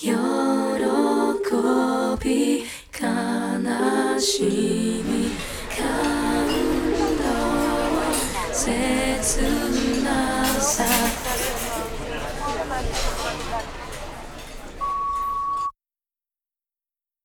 喜び悲しみ感動切ない